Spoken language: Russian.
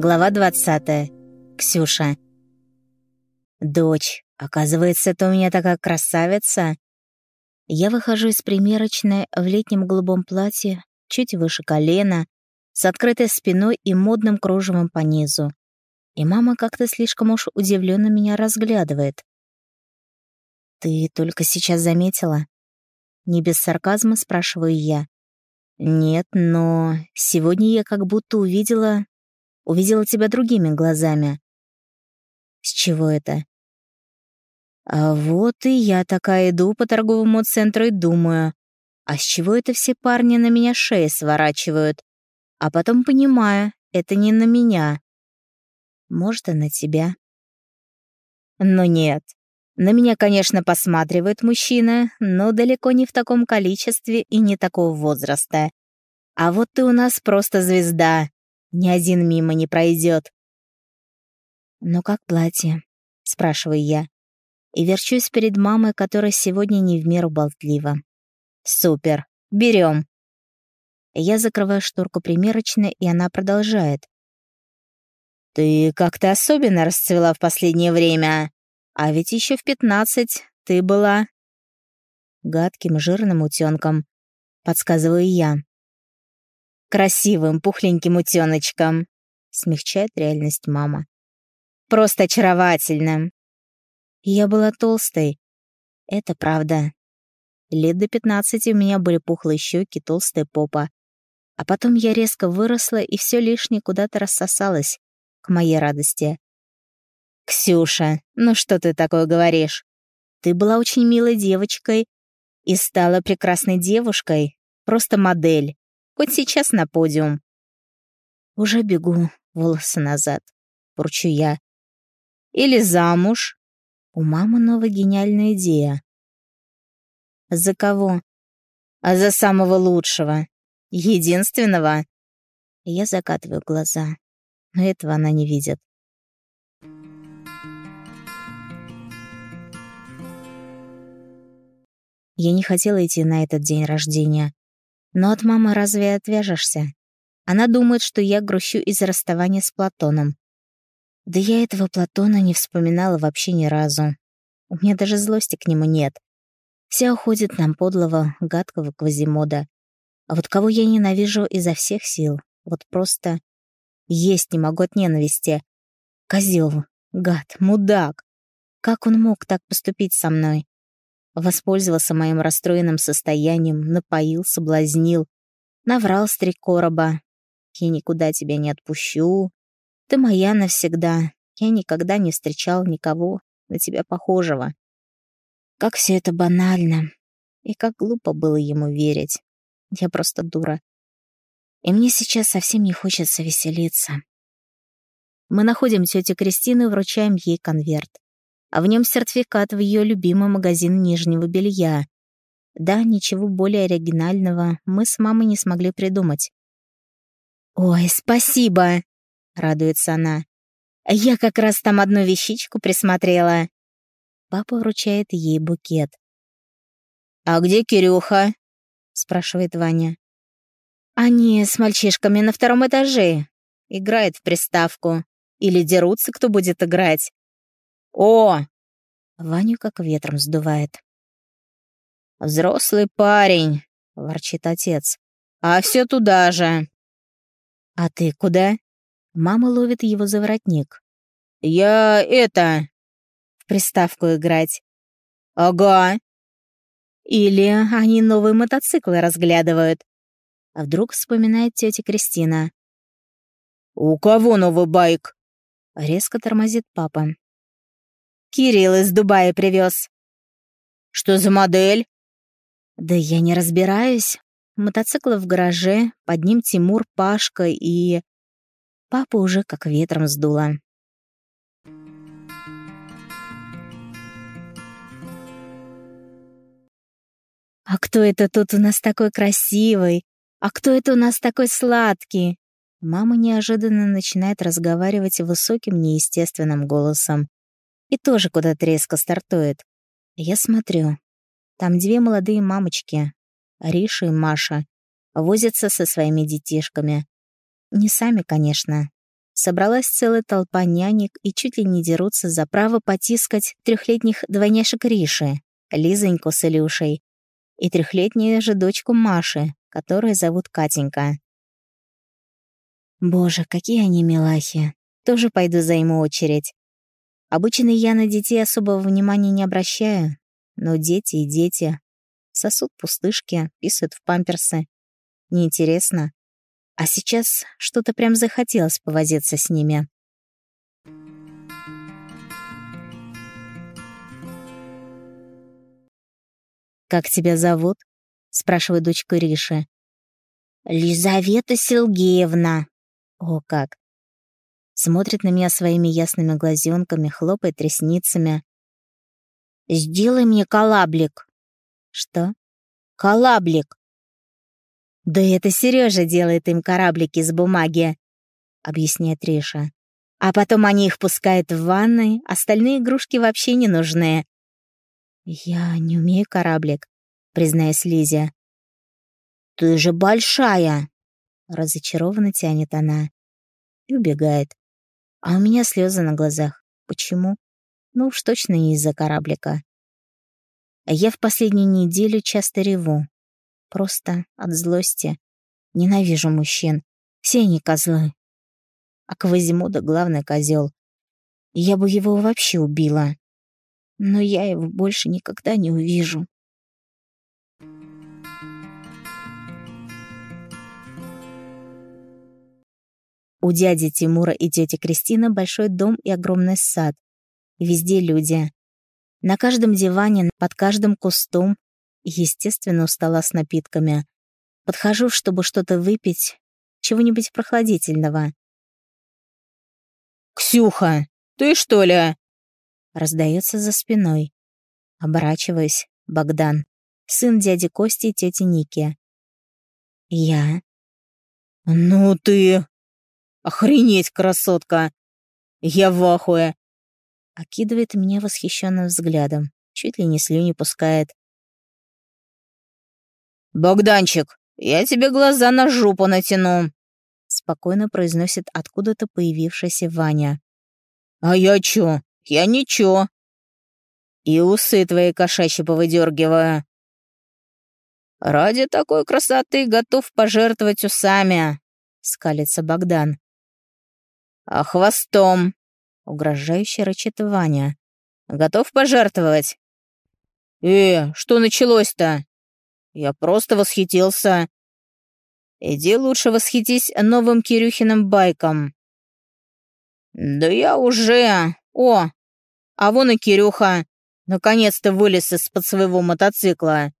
Глава 20. Ксюша. «Дочь, оказывается, ты у меня такая красавица!» Я выхожу из примерочной в летнем голубом платье, чуть выше колена, с открытой спиной и модным кружевом по низу. И мама как-то слишком уж удивленно меня разглядывает. «Ты только сейчас заметила?» Не без сарказма спрашиваю я. «Нет, но сегодня я как будто увидела... Увидела тебя другими глазами». «С чего это?» А вот и я такая иду по торговому центру и думаю, а с чего это все парни на меня шеи сворачивают? А потом понимаю, это не на меня. Может, и на тебя. Но нет, на меня, конечно, посматривают мужчины, но далеко не в таком количестве и не такого возраста. А вот ты у нас просто звезда. Ни один мимо не пройдет. «Ну как платье?» — спрашиваю я. И верчусь перед мамой, которая сегодня не в меру болтлива. «Супер! Берем!» Я закрываю шторку примерочной, и она продолжает. «Ты как-то особенно расцвела в последнее время. А ведь еще в пятнадцать ты была гадким жирным утенком, подсказываю я. Красивым пухленьким утеночком, смягчает реальность мама. Просто очаровательным. Я была толстой. Это правда. Лет до пятнадцати у меня были пухлые щеки, толстая попа. А потом я резко выросла, и все лишнее куда-то рассосалось, к моей радости. «Ксюша, ну что ты такое говоришь? Ты была очень милой девочкой и стала прекрасной девушкой, просто модель, хоть сейчас на подиум». «Уже бегу, волосы назад», — бурчу я. «Или замуж?» У мамы новая гениальная идея. «За кого?» «А за самого лучшего. Единственного». Я закатываю глаза, но этого она не видит. Я не хотела идти на этот день рождения. Но от мамы разве отвяжешься? Она думает, что я грущу из-за расставания с Платоном. Да я этого Платона не вспоминала вообще ни разу. У меня даже злости к нему нет. Все уходит нам подлого, гадкого Квазимода. А вот кого я ненавижу изо всех сил, вот просто есть не могу от ненависти. Козел, гад, мудак. Как он мог так поступить со мной? Воспользовался моим расстроенным состоянием, напоил, соблазнил. Наврал с три короба. Я никуда тебя не отпущу. Ты моя навсегда. Я никогда не встречал никого на тебя похожего. Как все это банально. И как глупо было ему верить. Я просто дура. И мне сейчас совсем не хочется веселиться. Мы находим тетю Кристину и вручаем ей конверт а в нем сертификат в ее любимый магазин нижнего белья. Да, ничего более оригинального мы с мамой не смогли придумать. «Ой, спасибо!» — радуется она. «Я как раз там одну вещичку присмотрела». Папа вручает ей букет. «А где Кирюха?» — спрашивает Ваня. «Они с мальчишками на втором этаже. Играют в приставку. Или дерутся, кто будет играть. «О!» Ваню как ветром сдувает. «Взрослый парень», — ворчит отец. «А все туда же». «А ты куда?» Мама ловит его за воротник. «Я это...» «В приставку играть». «Ага». «Или они новые мотоциклы разглядывают». А вдруг вспоминает тетя Кристина. «У кого новый байк?» Резко тормозит папа. Кирилл из Дубая привез. Что за модель? Да я не разбираюсь. Мотоцикл в гараже, под ним Тимур, Пашка и... Папа уже как ветром сдуло. «А кто это тут у нас такой красивый? А кто это у нас такой сладкий?» Мама неожиданно начинает разговаривать высоким неестественным голосом и тоже куда-то резко стартует. Я смотрю. Там две молодые мамочки, Риша и Маша, возятся со своими детишками. Не сами, конечно. собралась целая толпа нянек и чуть ли не дерутся за право потискать трехлетних двойняшек Риши, Лизоньку с Илюшей, и трехлетнюю же дочку Маши, которую зовут Катенька. Боже, какие они милахи. Тоже пойду займу очередь. Обычно я на детей особого внимания не обращаю, но дети и дети. Сосут пустышки, писают в памперсы. Неинтересно. А сейчас что-то прям захотелось повозиться с ними. «Как тебя зовут?» — спрашивает дочка Риши. «Лизавета Сергеевна». «О, как!» Смотрит на меня своими ясными глазенками, хлопает ресницами. «Сделай мне колаблик». «Что?» «Колаблик». «Да это Сережа делает им кораблики из бумаги», — объясняет Риша. «А потом они их пускают в ванной, остальные игрушки вообще не нужны». «Я не умею кораблик», — признаюсь Лизе. «Ты же большая!» — разочарованно тянет она. И убегает. А у меня слезы на глазах. Почему? Ну уж точно не из-за кораблика. Я в последнюю неделю часто реву. Просто от злости. Ненавижу мужчин. Все они козлы. А Квазимода — главный козел. Я бы его вообще убила. Но я его больше никогда не увижу. У дяди Тимура и тети Кристины большой дом и огромный сад. И везде люди. На каждом диване, под каждым кустом естественно, у стола с напитками. Подхожу, чтобы что-то выпить, чего-нибудь прохладительного. «Ксюха, ты что ли?» Раздается за спиной. Оборачиваюсь. Богдан. Сын дяди Кости и тети Ники. «Я?» «Ну ты...» «Охренеть, красотка!» «Я в ахуе!» Окидывает меня восхищенным взглядом. Чуть ли не слюни пускает. «Богданчик, я тебе глаза на жопу натяну!» Спокойно произносит откуда-то появившийся Ваня. «А я чё? Я ничего!» «И усы твои кошачьи повыдергиваю!» «Ради такой красоты готов пожертвовать усами!» — скалится Богдан. «А хвостом?» — угрожающе рычит Ваня. «Готов пожертвовать?» «Э, что началось-то?» Я просто восхитился. Иди лучше восхитись новым Кирюхиным байком. Да я уже... О, а вон и Кирюха. Наконец-то вылез из-под своего мотоцикла.